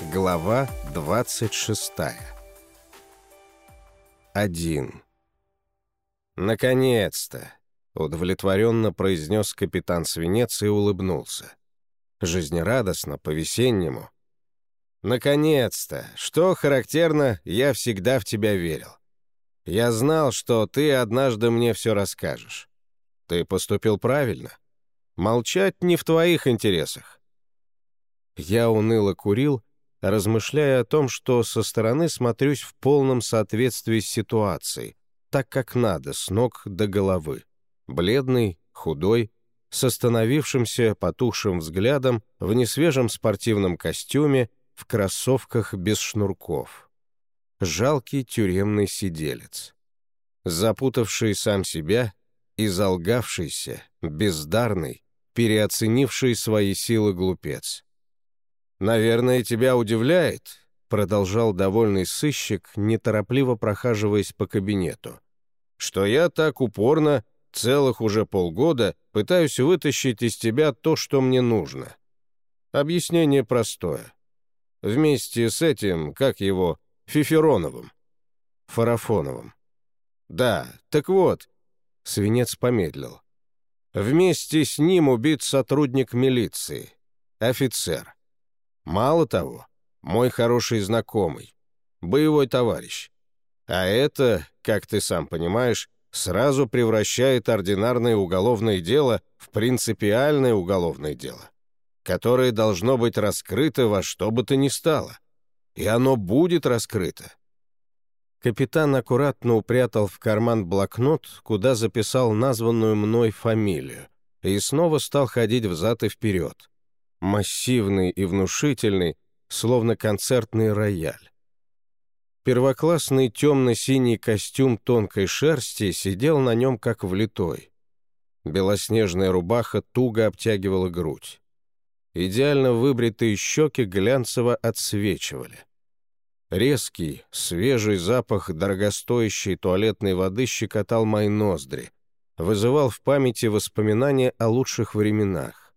Глава 26 Один. «Наконец-то!» — удовлетворенно произнес капитан Свинец и улыбнулся. Жизнерадостно, по-весеннему. «Наконец-то! Что характерно, я всегда в тебя верил. Я знал, что ты однажды мне все расскажешь. Ты поступил правильно. Молчать не в твоих интересах». Я уныло курил, размышляя о том, что со стороны смотрюсь в полном соответствии с ситуацией, так как надо, с ног до головы. Бледный, худой, с остановившимся потухшим взглядом, в несвежем спортивном костюме, в кроссовках без шнурков. Жалкий тюремный сиделец. Запутавший сам себя и залгавшийся, бездарный, переоценивший свои силы глупец. «Наверное, тебя удивляет», — продолжал довольный сыщик, неторопливо прохаживаясь по кабинету, «что я так упорно, целых уже полгода, пытаюсь вытащить из тебя то, что мне нужно. Объяснение простое. Вместе с этим, как его, Фифероновым. Фарафоновым. Да, так вот, свинец помедлил. Вместе с ним убит сотрудник милиции, офицер. Мало того, мой хороший знакомый, боевой товарищ. А это, как ты сам понимаешь, сразу превращает ординарное уголовное дело в принципиальное уголовное дело, которое должно быть раскрыто во что бы то ни стало. И оно будет раскрыто. Капитан аккуратно упрятал в карман блокнот, куда записал названную мной фамилию, и снова стал ходить взад и вперед массивный и внушительный, словно концертный рояль. Первоклассный темно-синий костюм тонкой шерсти сидел на нем как влитой. Белоснежная рубаха туго обтягивала грудь. Идеально выбритые щеки глянцево отсвечивали. Резкий, свежий запах дорогостоящей туалетной воды щекотал мои ноздри, вызывал в памяти воспоминания о лучших временах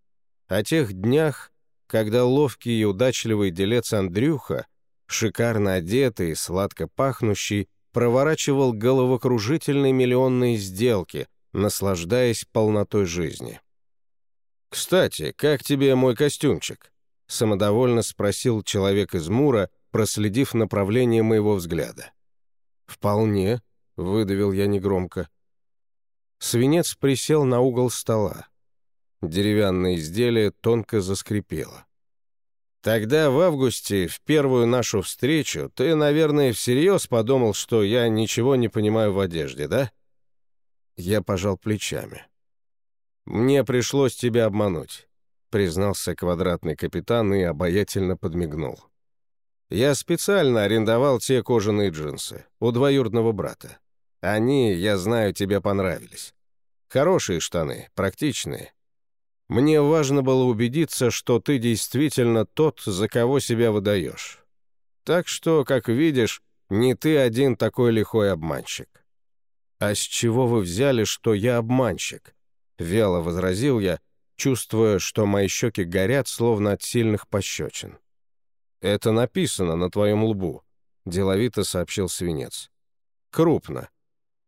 о тех днях, когда ловкий и удачливый делец Андрюха, шикарно одетый, сладко пахнущий, проворачивал головокружительные миллионные сделки, наслаждаясь полнотой жизни. «Кстати, как тебе мой костюмчик?» — самодовольно спросил человек из Мура, проследив направление моего взгляда. «Вполне», — выдавил я негромко. Свинец присел на угол стола. Деревянное изделие тонко заскрипело. «Тогда в августе, в первую нашу встречу, ты, наверное, всерьез подумал, что я ничего не понимаю в одежде, да?» Я пожал плечами. «Мне пришлось тебя обмануть», — признался квадратный капитан и обаятельно подмигнул. «Я специально арендовал те кожаные джинсы у двоюродного брата. Они, я знаю, тебе понравились. Хорошие штаны, практичные, мне важно было убедиться, что ты действительно тот, за кого себя выдаешь. Так что, как видишь, не ты один такой лихой обманщик. «А с чего вы взяли, что я обманщик?» — вяло возразил я, чувствуя, что мои щеки горят, словно от сильных пощечин. «Это написано на твоем лбу», — деловито сообщил свинец. «Крупно.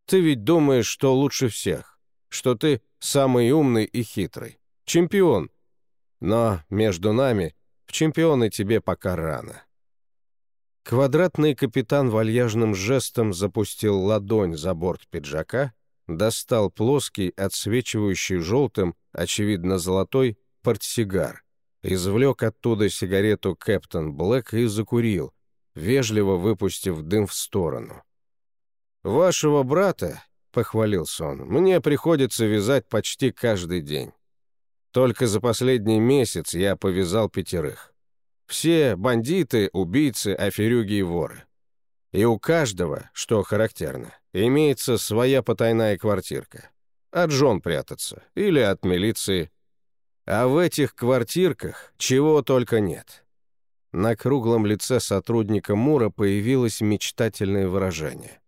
Ты ведь думаешь, что лучше всех, что ты самый умный и хитрый. Чемпион. Но между нами в чемпионы тебе пока рано. Квадратный капитан вальяжным жестом запустил ладонь за борт пиджака, достал плоский, отсвечивающий желтым, очевидно золотой, портсигар, извлек оттуда сигарету «Кэптон Блэк» и закурил, вежливо выпустив дым в сторону. «Вашего брата», — похвалился он, — «мне приходится вязать почти каждый день. Только за последний месяц я повязал пятерых. Все бандиты, убийцы, аферюги и воры. И у каждого, что характерно, имеется своя потайная квартирка. От жен прятаться или от милиции. А в этих квартирках чего только нет. На круглом лице сотрудника Мура появилось мечтательное выражение.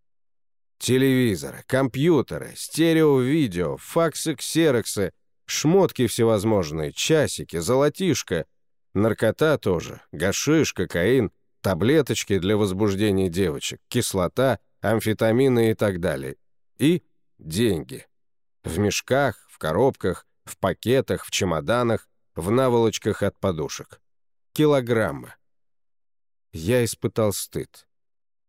Телевизоры, компьютеры, стерео-видео, факсы-ксероксы — Шмотки всевозможные, часики, золотишко. Наркота тоже, гашиш, кокаин, таблеточки для возбуждения девочек, кислота, амфетамины и так далее. И деньги. В мешках, в коробках, в пакетах, в чемоданах, в наволочках от подушек. Килограммы. Я испытал стыд.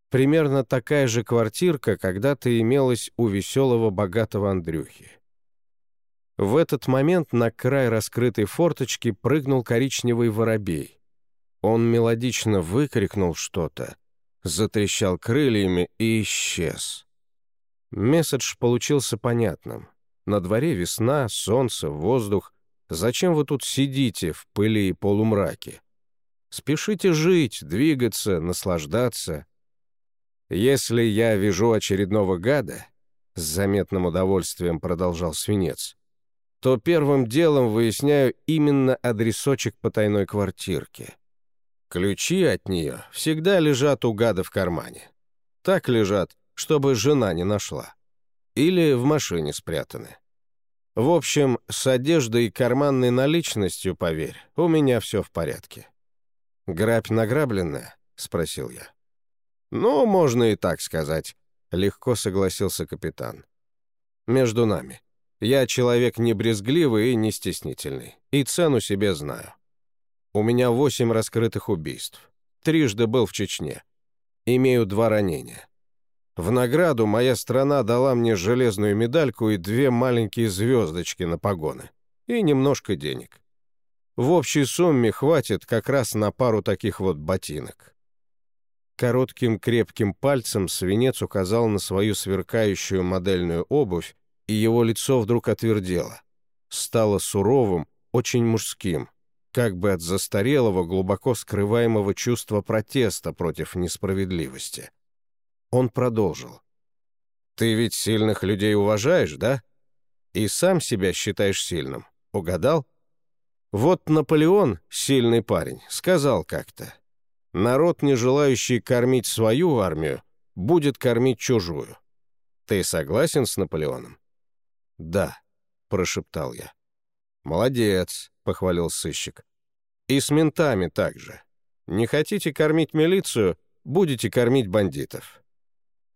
Примерно такая же квартирка когда-то имелась у веселого богатого Андрюхи. В этот момент на край раскрытой форточки прыгнул коричневый воробей. Он мелодично выкрикнул что-то, затрещал крыльями и исчез. Месседж получился понятным. На дворе весна, солнце, воздух. Зачем вы тут сидите в пыли и полумраке? Спешите жить, двигаться, наслаждаться. Если я вижу очередного гада, с заметным удовольствием продолжал свинец, то первым делом выясняю именно адресочек потайной квартирки. Ключи от нее всегда лежат у гада в кармане. Так лежат, чтобы жена не нашла. Или в машине спрятаны. В общем, с одеждой и карманной наличностью, поверь, у меня все в порядке. «Грабь награбленная?» — спросил я. «Ну, можно и так сказать», — легко согласился капитан. «Между нами. Я человек не брезгливый и не стеснительный, и цену себе знаю. У меня восемь раскрытых убийств. Трижды был в Чечне. Имею два ранения. В награду моя страна дала мне железную медальку и две маленькие звездочки на погоны. И немножко денег. В общей сумме хватит как раз на пару таких вот ботинок. Коротким крепким пальцем свинец указал на свою сверкающую модельную обувь, и его лицо вдруг отвердело. Стало суровым, очень мужским, как бы от застарелого, глубоко скрываемого чувства протеста против несправедливости. Он продолжил. «Ты ведь сильных людей уважаешь, да? И сам себя считаешь сильным. Угадал?» Вот Наполеон, сильный парень, сказал как-то, «Народ, не желающий кормить свою армию, будет кормить чужую». Ты согласен с Наполеоном? «Да», — прошептал я. «Молодец», — похвалил сыщик. «И с ментами также. Не хотите кормить милицию, будете кормить бандитов.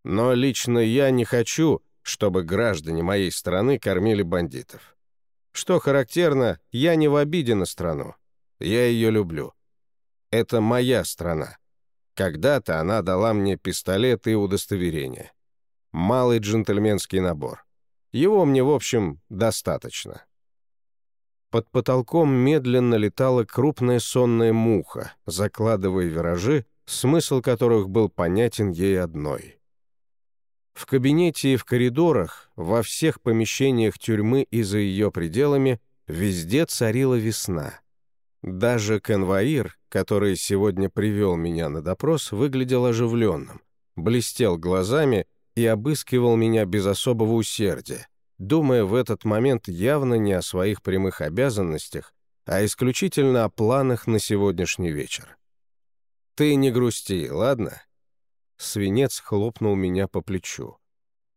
Но лично я не хочу, чтобы граждане моей страны кормили бандитов. Что характерно, я не в обиде на страну. Я ее люблю. Это моя страна. Когда-то она дала мне пистолет и удостоверение. Малый джентльменский набор. Его мне, в общем, достаточно. Под потолком медленно летала крупная сонная муха, закладывая виражи, смысл которых был понятен ей одной — в кабинете и в коридорах, во всех помещениях тюрьмы и за ее пределами везде царила весна. Даже конвоир, который сегодня привел меня на допрос, выглядел оживленным, блестел глазами и обыскивал меня без особого усердия, думая в этот момент явно не о своих прямых обязанностях, а исключительно о планах на сегодняшний вечер. «Ты не грусти, ладно?» Свинец хлопнул меня по плечу.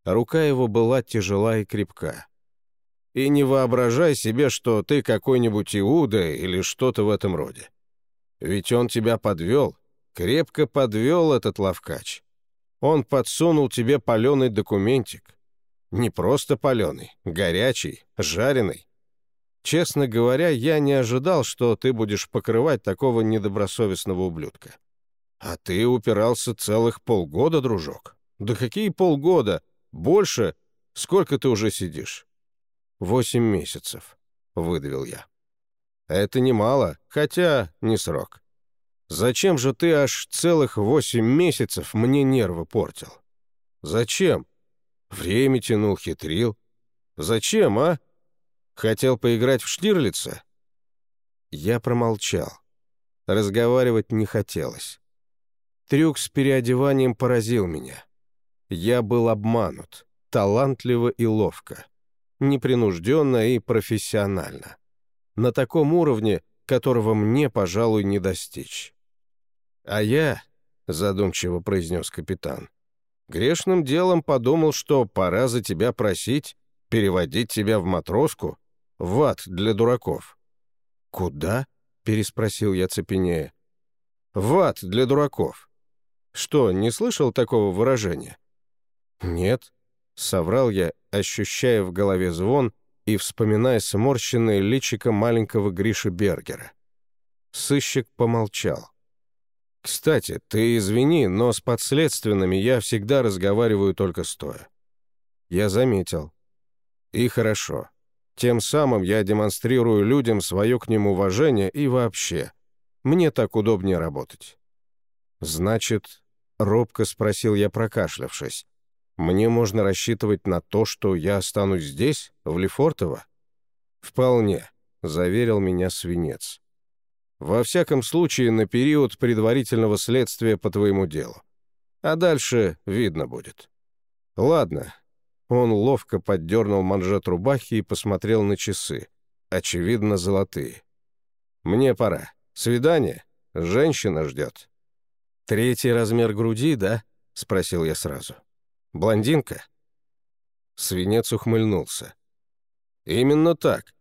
Рука его была тяжела и крепка. «И не воображай себе, что ты какой-нибудь Иуда или что-то в этом роде. Ведь он тебя подвел, крепко подвел этот лавкач. Он подсунул тебе паленый документик. Не просто паленый, горячий, жареный. Честно говоря, я не ожидал, что ты будешь покрывать такого недобросовестного ублюдка. А ты упирался целых полгода, дружок. Да какие полгода? Больше? Сколько ты уже сидишь? Восемь месяцев, выдавил я. Это немало, хотя не срок. Зачем же ты аж целых восемь месяцев мне нервы портил? Зачем? Время тянул, хитрил. Зачем, а? Хотел поиграть в Штирлица? Я промолчал. Разговаривать не хотелось. Трюк с переодеванием поразил меня. Я был обманут, талантливо и ловко, непринужденно и профессионально. На таком уровне, которого мне, пожалуй, не достичь. «А я», — задумчиво произнес капитан, «грешным делом подумал, что пора за тебя просить, переводить тебя в матроску, в ад для дураков». «Куда?» — переспросил я цепенея. «В ад для дураков». «Что, не слышал такого выражения?» «Нет», — соврал я, ощущая в голове звон и вспоминая сморщенное личико маленького Гриши Бергера. Сыщик помолчал. «Кстати, ты извини, но с подследственными я всегда разговариваю только стоя». Я заметил. И хорошо. Тем самым я демонстрирую людям свое к ним уважение и вообще. Мне так удобнее работать. «Значит, — робко спросил я, прокашлявшись, — мне можно рассчитывать на то, что я останусь здесь, в Лефортово?» «Вполне», — заверил меня свинец. «Во всяком случае, на период предварительного следствия по твоему делу. А дальше видно будет. Ладно, он ловко поддернул манжет рубахи и посмотрел на часы. Очевидно, золотые. «Мне пора. Свидание. Женщина ждет». «Третий размер груди, да?» — спросил я сразу. «Блондинка?» Свинец ухмыльнулся. «Именно так.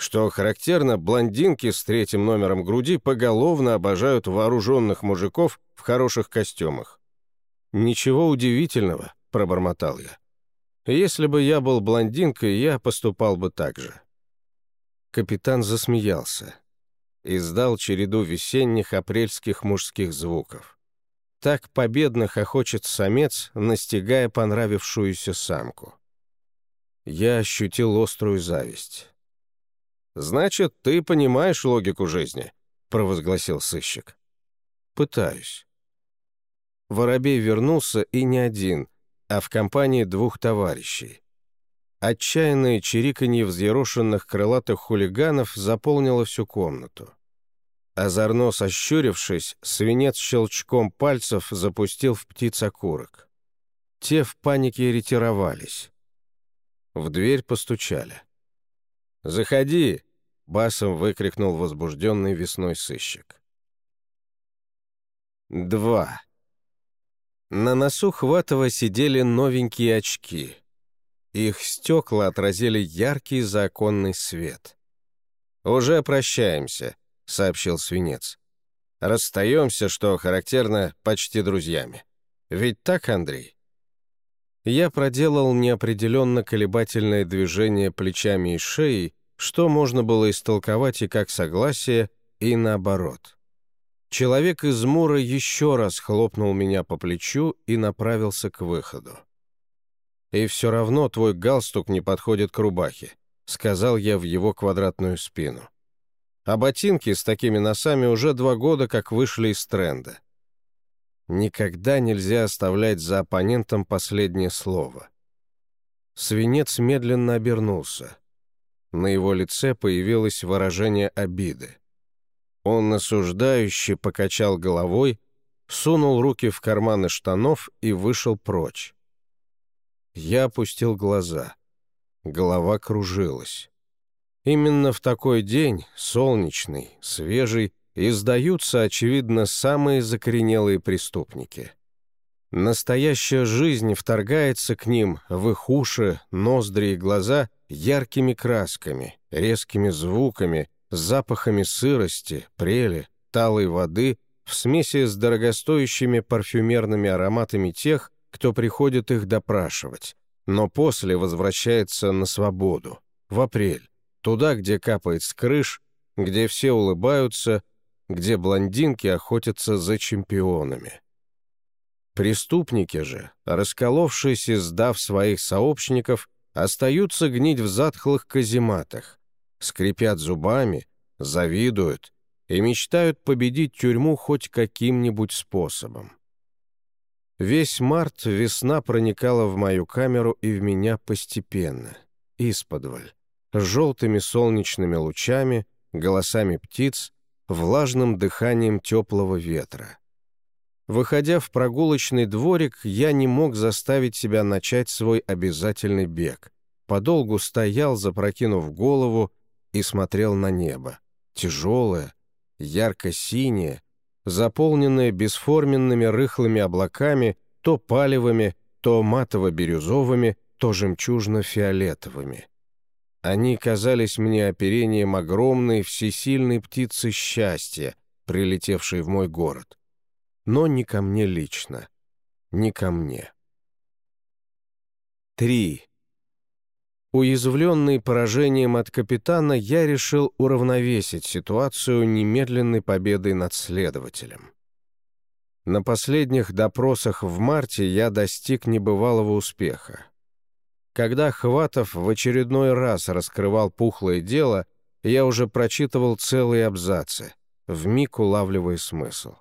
Что характерно, блондинки с третьим номером груди поголовно обожают вооруженных мужиков в хороших костюмах». «Ничего удивительного», — пробормотал я. Если бы я был блондинкой, я поступал бы так же». Капитан засмеялся. Издал череду весенних апрельских мужских звуков. Так победно хохочет самец, настигая понравившуюся самку. Я ощутил острую зависть. «Значит, ты понимаешь логику жизни?» — провозгласил сыщик. «Пытаюсь». Воробей вернулся и не один — а в компании двух товарищей. Отчаянное чириканье взъерошенных крылатых хулиганов заполнило всю комнату. Озорно сощурившись, свинец щелчком пальцев запустил в птиц окурок. Те в панике ретировались. В дверь постучали. «Заходи!» — басом выкрикнул возбужденный весной сыщик. Два. На носу Хватова сидели новенькие очки. Их стекла отразили яркий законный свет. «Уже прощаемся», — сообщил свинец. «Расстаемся, что характерно, почти друзьями. Ведь так, Андрей?» Я проделал неопределенно колебательное движение плечами и шеей, что можно было истолковать и как согласие, и наоборот. Человек из Мура еще раз хлопнул меня по плечу и направился к выходу. «И все равно твой галстук не подходит к рубахе», — сказал я в его квадратную спину. «А ботинки с такими носами уже два года как вышли из тренда». Никогда нельзя оставлять за оппонентом последнее слово. Свинец медленно обернулся. На его лице появилось выражение обиды. Он осуждающе покачал головой, сунул руки в карманы штанов и вышел прочь. Я опустил глаза. Голова кружилась. Именно в такой день, солнечный, свежий, издаются, очевидно, самые закоренелые преступники. Настоящая жизнь вторгается к ним в их уши, ноздри и глаза яркими красками, резкими звуками, запахами сырости, прели, талой воды в смеси с дорогостоящими парфюмерными ароматами тех, кто приходит их допрашивать, но после возвращается на свободу, в апрель, туда, где капает с крыш, где все улыбаются, где блондинки охотятся за чемпионами. Преступники же, расколовшись и сдав своих сообщников, остаются гнить в затхлых казематах, скрипят зубами, завидуют и мечтают победить тюрьму хоть каким-нибудь способом. Весь март весна проникала в мою камеру и в меня постепенно, исподволь, желтыми солнечными лучами, голосами птиц, влажным дыханием теплого ветра. Выходя в прогулочный дворик, я не мог заставить себя начать свой обязательный бег. Подолгу стоял, запрокинув голову, и смотрел на небо. Тяжелое, ярко-синее, заполненное бесформенными рыхлыми облаками, то палевыми, то матово-бирюзовыми, то жемчужно-фиолетовыми. Они казались мне оперением огромной всесильной птицы счастья, прилетевшей в мой город. Но не ко мне лично. Не ко мне. 3. Уязвленный поражением от капитана, я решил уравновесить ситуацию немедленной победой над следователем. На последних допросах в марте я достиг небывалого успеха. Когда Хватов в очередной раз раскрывал пухлое дело, я уже прочитывал целые абзацы, вмиг улавливая смысл.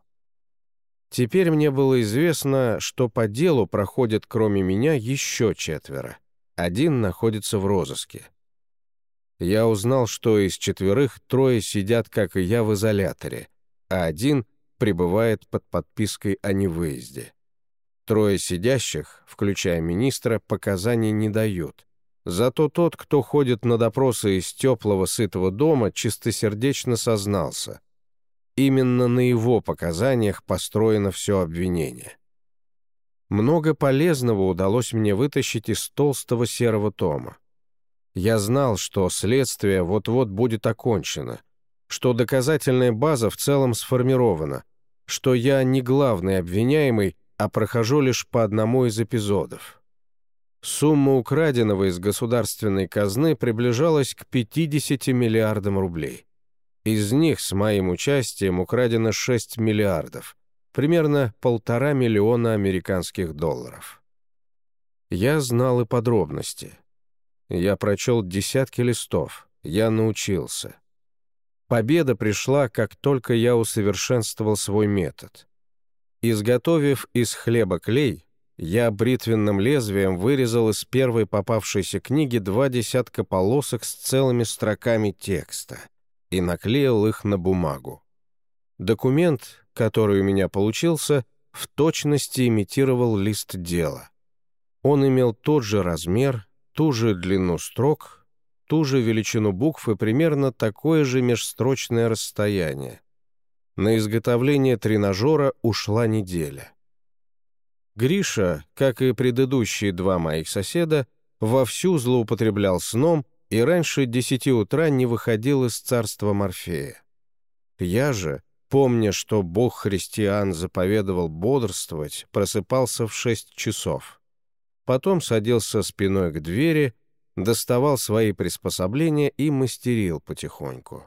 Теперь мне было известно, что по делу проходят кроме меня еще четверо. Один находится в розыске. Я узнал, что из четверых трое сидят, как и я, в изоляторе, а один пребывает под подпиской о невыезде. Трое сидящих, включая министра, показаний не дают. Зато тот, кто ходит на допросы из теплого сытого дома, чистосердечно сознался. Именно на его показаниях построено все обвинение. Много полезного удалось мне вытащить из толстого серого тома. Я знал, что следствие вот-вот будет окончено, что доказательная база в целом сформирована, что я не главный обвиняемый, а прохожу лишь по одному из эпизодов. Сумма украденного из государственной казны приближалась к 50 миллиардам рублей. Из них с моим участием украдено 6 миллиардов, примерно полтора миллиона американских долларов. Я знал и подробности. Я прочел десятки листов, я научился. Победа пришла, как только я усовершенствовал свой метод. Изготовив из хлеба клей, я бритвенным лезвием вырезал из первой попавшейся книги два десятка полосок с целыми строками текста и наклеил их на бумагу. Документ, который у меня получился, в точности имитировал лист дела. Он имел тот же размер, ту же длину строк, ту же величину букв и примерно такое же межстрочное расстояние. На изготовление тренажера ушла неделя. Гриша, как и предыдущие два моих соседа, вовсю злоупотреблял сном и раньше десяти утра не выходил из царства Морфея. Я же, помня, что бог христиан заповедовал бодрствовать, просыпался в шесть часов. Потом садился спиной к двери, доставал свои приспособления и мастерил потихоньку.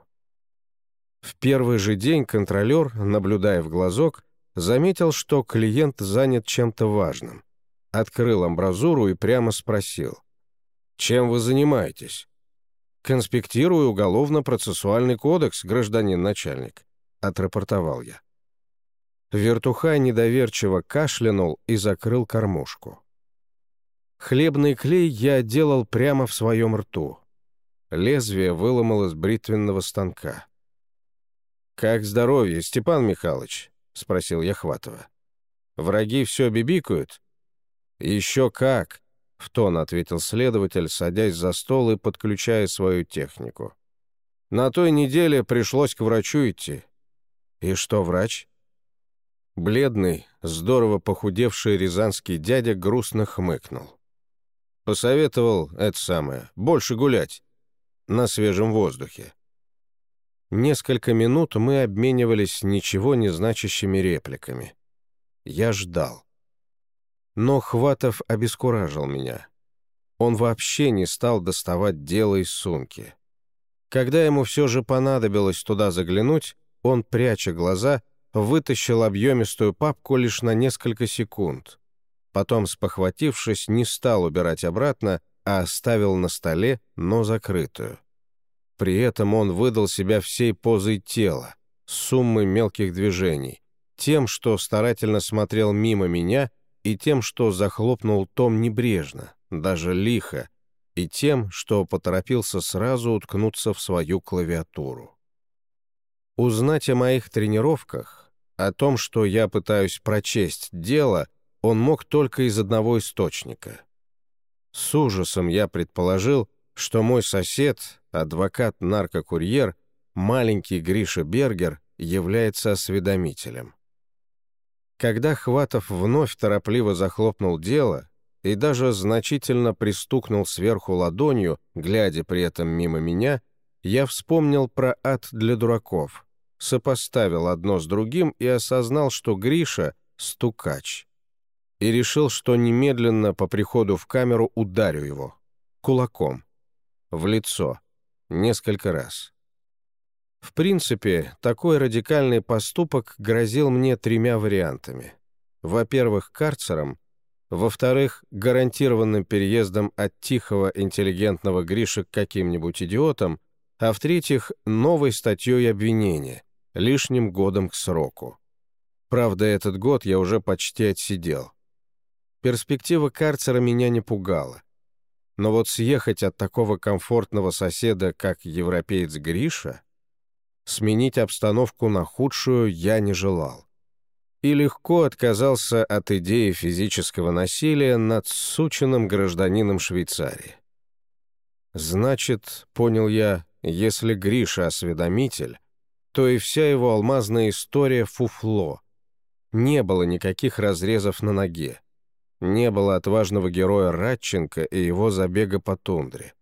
В первый же день контролер, наблюдая в глазок, заметил, что клиент занят чем-то важным. Открыл амбразуру и прямо спросил. «Чем вы занимаетесь?» «Конспектирую уголовно-процессуальный кодекс, гражданин начальник», отрапортовал я. Вертухай недоверчиво кашлянул и закрыл кормушку. Хлебный клей я делал прямо в своем рту. Лезвие выломал из бритвенного станка. «Как здоровье, Степан Михайлович?» — спросил я Хватова. «Враги все бибикают?» «Еще как!» — в тон ответил следователь, садясь за стол и подключая свою технику. «На той неделе пришлось к врачу идти. «И что, врач?» Бледный, здорово похудевший рязанский дядя грустно хмыкнул. Посоветовал это самое, больше гулять. На свежем воздухе. Несколько минут мы обменивались ничего не значащими репликами. Я ждал. Но Хватов обескуражил меня. Он вообще не стал доставать дело из сумки. Когда ему все же понадобилось туда заглянуть, он, пряча глаза, вытащил объемистую папку лишь на несколько секунд. Потом, спохватившись, не стал убирать обратно, а оставил на столе, но закрытую. При этом он выдал себя всей позой тела, суммой мелких движений, тем, что старательно смотрел мимо меня, и тем, что захлопнул том небрежно, даже лихо, и тем, что поторопился сразу уткнуться в свою клавиатуру. Узнать о моих тренировках, о том, что я пытаюсь прочесть дело, он мог только из одного источника. С ужасом я предположил, что мой сосед, адвокат-наркокурьер, маленький Гриша Бергер, является осведомителем. Когда Хватов вновь торопливо захлопнул дело, и даже значительно пристукнул сверху ладонью, глядя при этом мимо меня, я вспомнил про ад для дураков, сопоставил одно с другим и осознал, что Гриша — стукач. И решил, что немедленно по приходу в камеру ударю его. Кулаком. В лицо. Несколько раз. В принципе, такой радикальный поступок грозил мне тремя вариантами. Во-первых, карцером, во-вторых, гарантированным переездом от тихого интеллигентного Гриши к каким-нибудь идиотам, а в-третьих, новой статьей обвинения, лишним годом к сроку. Правда, этот год я уже почти отсидел. Перспектива карцера меня не пугала. Но вот съехать от такого комфортного соседа, как европеец Гриша, сменить обстановку на худшую я не желал. И легко отказался от идеи физического насилия над сученным гражданином Швейцарии. Значит, понял я, если Гриша осведомитель, то и вся его алмазная история фуфло. Не было никаких разрезов на ноге. Не было отважного героя Радченко и его забега по тундре.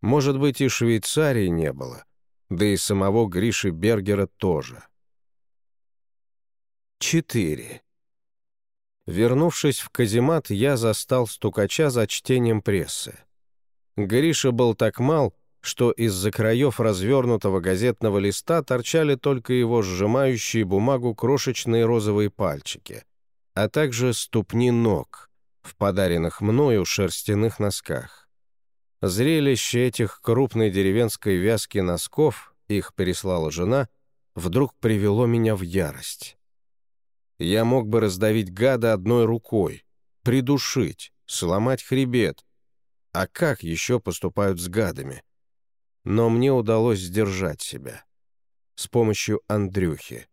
Может быть, и Швейцарии не было, да и самого Гриши Бергера тоже. 4. Вернувшись в каземат, я застал стукача за чтением прессы. Гриша был так мал, что из-за краев развернутого газетного листа торчали только его сжимающие бумагу крошечные розовые пальчики, а также ступни ног в подаренных мною шерстяных носках. Зрелище этих крупной деревенской вязки носков, их переслала жена, вдруг привело меня в ярость. Я мог бы раздавить гада одной рукой, придушить, сломать хребет. А как еще поступают с гадами? но мне удалось сдержать себя. С помощью Андрюхи.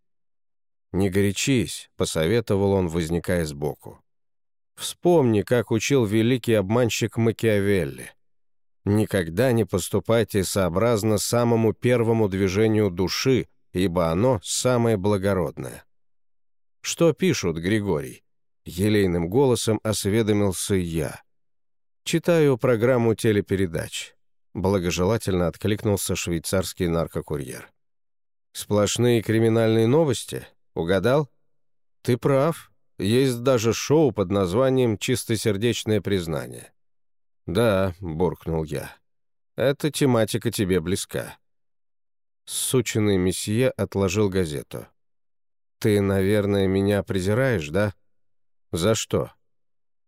«Не горячись», — посоветовал он, возникая сбоку. «Вспомни, как учил великий обманщик Макиавелли. Никогда не поступайте сообразно самому первому движению души, ибо оно самое благородное». «Что пишут, Григорий?» — елейным голосом осведомился я. «Читаю программу телепередач. Благожелательно откликнулся швейцарский наркокурьер. «Сплошные криминальные новости? Угадал?» «Ты прав. Есть даже шоу под названием «Чистосердечное признание». «Да», — буркнул я. «Эта тематика тебе близка». Сученный месье отложил газету. «Ты, наверное, меня презираешь, да?» «За что?»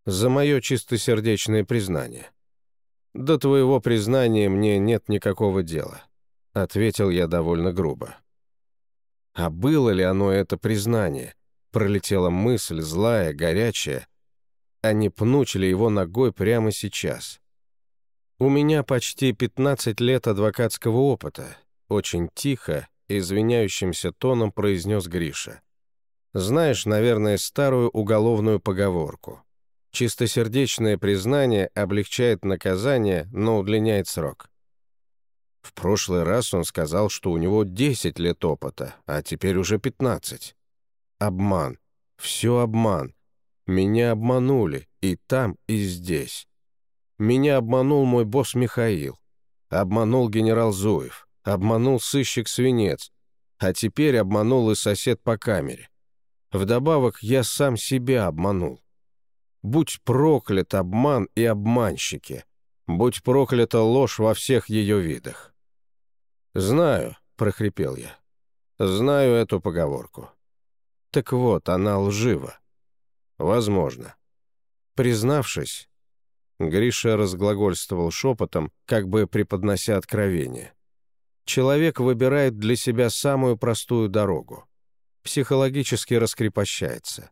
«За мое чистосердечное признание». «До твоего признания мне нет никакого дела», — ответил я довольно грубо. А было ли оно это признание? Пролетела мысль, злая, горячая. А не пнуть ли его ногой прямо сейчас? У меня почти 15 лет адвокатского опыта. Очень тихо, извиняющимся тоном произнес Гриша. Знаешь, наверное, старую уголовную поговорку. Чистосердечное признание облегчает наказание, но удлиняет срок. В прошлый раз он сказал, что у него 10 лет опыта, а теперь уже 15. Обман. Все обман. Меня обманули и там, и здесь. Меня обманул мой босс Михаил. Обманул генерал Зуев. Обманул сыщик Свинец. А теперь обманул и сосед по камере. Вдобавок я сам себя обманул. Будь проклят обман и обманщики. Будь проклята ложь во всех ее видах. «Знаю», — прохрипел я. «Знаю эту поговорку». Так вот, она лжива. Возможно. Признавшись, Гриша разглагольствовал шепотом, как бы преподнося откровение. Человек выбирает для себя самую простую дорогу. Психологически раскрепощается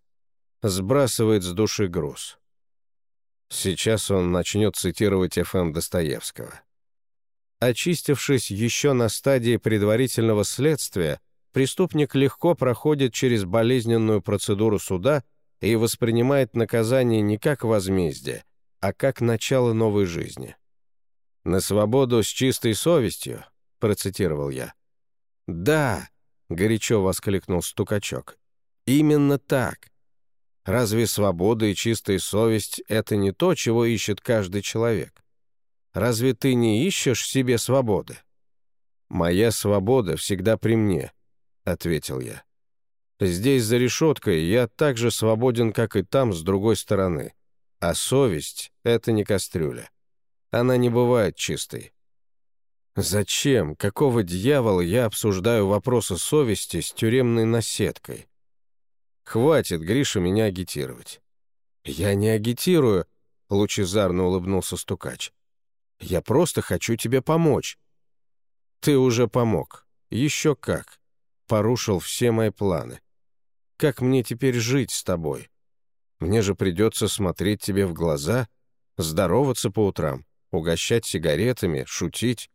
сбрасывает с души груз. Сейчас он начнет цитировать Ф.М. Достоевского. Очистившись еще на стадии предварительного следствия, преступник легко проходит через болезненную процедуру суда и воспринимает наказание не как возмездие, а как начало новой жизни. «На свободу с чистой совестью», — процитировал я. «Да», — горячо воскликнул стукачок, — «именно так. Разве свобода и чистая совесть — это не то, чего ищет каждый человек? Разве ты не ищешь себе свободы? «Моя свобода всегда при мне», — ответил я. «Здесь, за решеткой, я так же свободен, как и там, с другой стороны. А совесть — это не кастрюля. Она не бывает чистой. Зачем, какого дьявола я обсуждаю вопросы совести с тюремной наседкой? Хватит, Гриша, меня агитировать. Я не агитирую, лучезарно улыбнулся стукач. Я просто хочу тебе помочь. Ты уже помог. Еще как. Порушил все мои планы. Как мне теперь жить с тобой? Мне же придется смотреть тебе в глаза, здороваться по утрам, угощать сигаретами, шутить.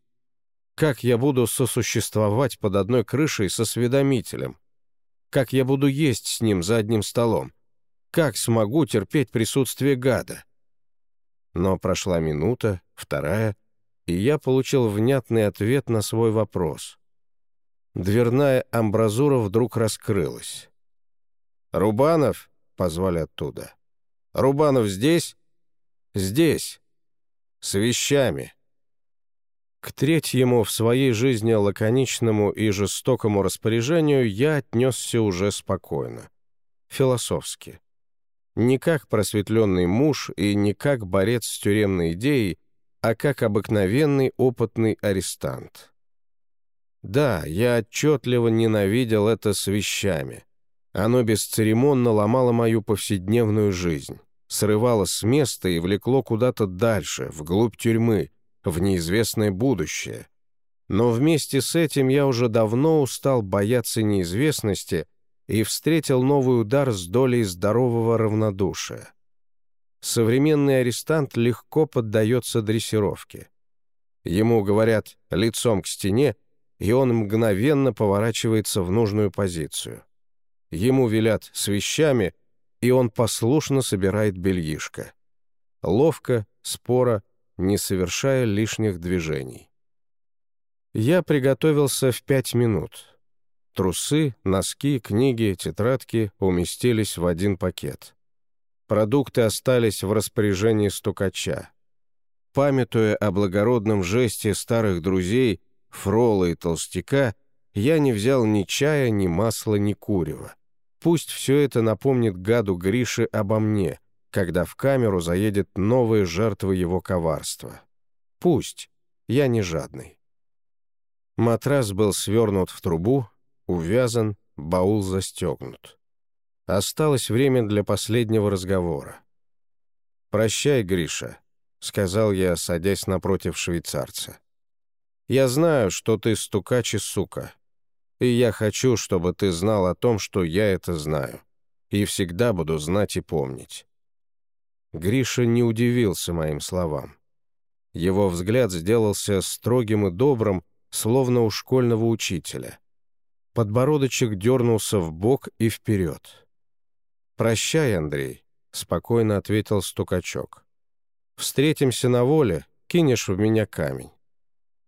Как я буду сосуществовать под одной крышей со осведомителем? Как я буду есть с ним за одним столом? Как смогу терпеть присутствие гада? Но прошла минута, вторая, и я получил внятный ответ на свой вопрос. Дверная амбразура вдруг раскрылась. «Рубанов?» — позвали оттуда. «Рубанов здесь?» «Здесь. С вещами». К третьему в своей жизни лаконичному и жестокому распоряжению я отнесся уже спокойно, философски. Не как просветленный муж и не как борец с тюремной идеей, а как обыкновенный опытный арестант. Да, я отчетливо ненавидел это с вещами. Оно бесцеремонно ломало мою повседневную жизнь, срывало с места и влекло куда-то дальше, вглубь тюрьмы, в неизвестное будущее. Но вместе с этим я уже давно устал бояться неизвестности и встретил новый удар с долей здорового равнодушия. Современный арестант легко поддается дрессировке. Ему говорят лицом к стене, и он мгновенно поворачивается в нужную позицию. Ему велят с вещами, и он послушно собирает бельишко. Ловко, споро, не совершая лишних движений. Я приготовился в пять минут. Трусы, носки, книги, тетрадки уместились в один пакет. Продукты остались в распоряжении стукача. Памятуя о благородном жесте старых друзей, Фрола и Толстяка, я не взял ни чая, ни масла, ни курева. Пусть все это напомнит гаду Грише обо мне — когда в камеру заедет новая жертва его коварства. Пусть, я не жадный. Матрас был свернут в трубу, увязан, баул застегнут. Осталось время для последнего разговора. «Прощай, Гриша», — сказал я, садясь напротив швейцарца. «Я знаю, что ты стукач и сука, и я хочу, чтобы ты знал о том, что я это знаю, и всегда буду знать и помнить. Гриша не удивился моим словам. Его взгляд сделался строгим и добрым, словно у школьного учителя. Подбородочек дернулся в бок и вперед. «Прощай, Андрей», — спокойно ответил стукачок. «Встретимся на воле, кинешь в меня камень».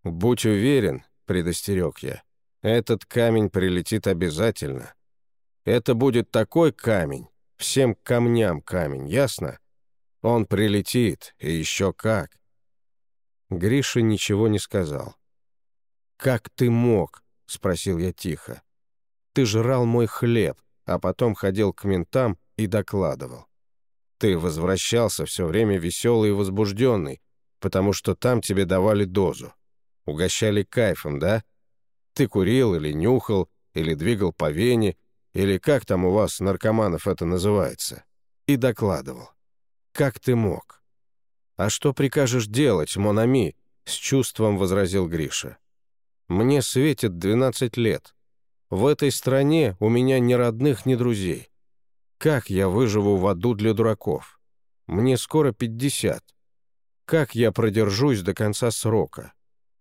«Будь уверен», — предостерег я, — «этот камень прилетит обязательно. Это будет такой камень, всем камням камень, ясно?» Он прилетит, и еще как. Гриша ничего не сказал. «Как ты мог?» — спросил я тихо. «Ты жрал мой хлеб, а потом ходил к ментам и докладывал. Ты возвращался все время веселый и возбужденный, потому что там тебе давали дозу. Угощали кайфом, да? Ты курил или нюхал, или двигал по вене, или как там у вас, наркоманов, это называется, и докладывал. Как ты мог?» «А что прикажешь делать, Монами?» — с чувством возразил Гриша. «Мне светит 12 лет. В этой стране у меня ни родных, ни друзей. Как я выживу в аду для дураков? Мне скоро 50. Как я продержусь до конца срока?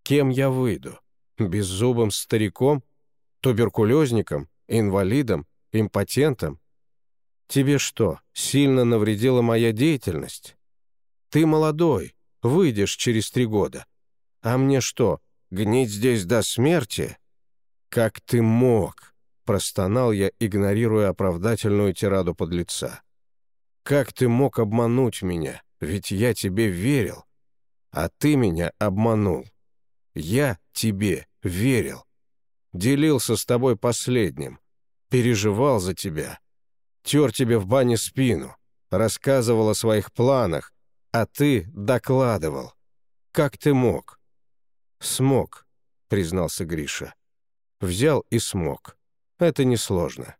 Кем я выйду? Беззубым стариком? Туберкулезником? Инвалидом? Импотентом? Тебе что, сильно навредила моя деятельность? Ты молодой, выйдешь через три года. А мне что, гнить здесь до смерти? Как ты мог? Простонал я, игнорируя оправдательную тираду подлеца. Как ты мог обмануть меня? Ведь я тебе верил. А ты меня обманул. Я тебе верил. Делился с тобой последним. Переживал за тебя. Тер тебе в бане спину. Рассказывал о своих планах. А ты докладывал. Как ты мог? Смог, признался Гриша. Взял и смог. Это несложно.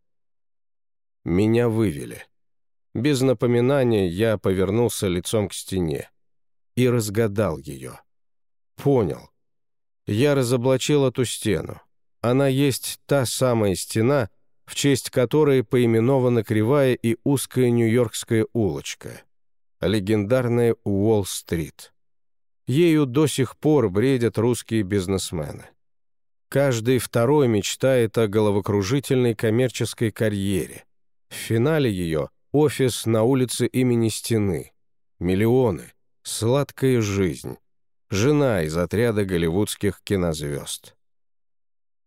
Меня вывели. Без напоминания я повернулся лицом к стене и разгадал ее. Понял. Я разоблачил эту стену. Она есть та самая стена, в честь которой поименована кривая и узкая Нью-Йоркская улочка. Легендарная Уолл-стрит. Ею до сих пор бредят русские бизнесмены. Каждый второй мечтает о головокружительной коммерческой карьере. В финале ее — офис на улице имени Стены. Миллионы. Сладкая жизнь. Жена из отряда голливудских кинозвезд.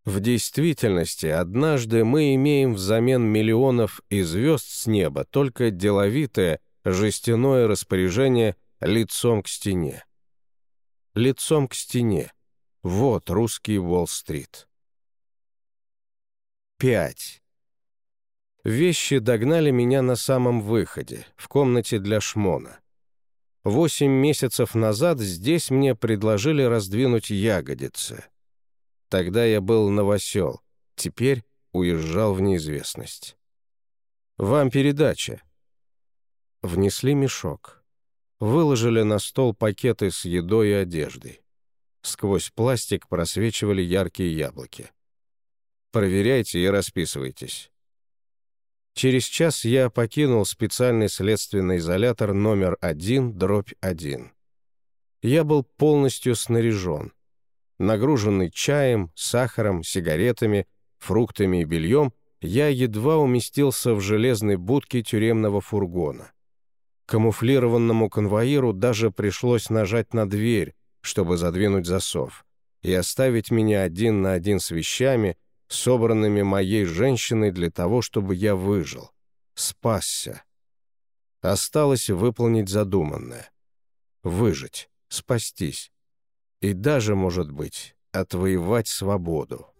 В действительности, однажды мы имеем взамен миллионов и звезд с неба только деловитое, жестяное распоряжение лицом к стене. Лицом к стене. Вот русский Уолл-стрит. 5. Вещи догнали меня на самом выходе, в комнате для шмона. Восемь месяцев назад здесь мне предложили раздвинуть ягодицы. Тогда я был новосел, теперь уезжал в неизвестность. «Вам передача». Внесли мешок. Выложили на стол пакеты с едой и одеждой. Сквозь пластик просвечивали яркие яблоки. «Проверяйте и расписывайтесь». Через час я покинул специальный следственный изолятор номер один, дробь один. Я был полностью снаряжен. Нагруженный чаем, сахаром, сигаретами, фруктами и бельем, я едва уместился в железной будке тюремного фургона. Камуфлированному конвоиру даже пришлось нажать на дверь, чтобы задвинуть засов, и оставить меня один на один с вещами, собранными моей женщиной для того, чтобы я выжил, спасся. Осталось выполнить задуманное. Выжить, спастись. И даже, может быть, отвоевать свободу.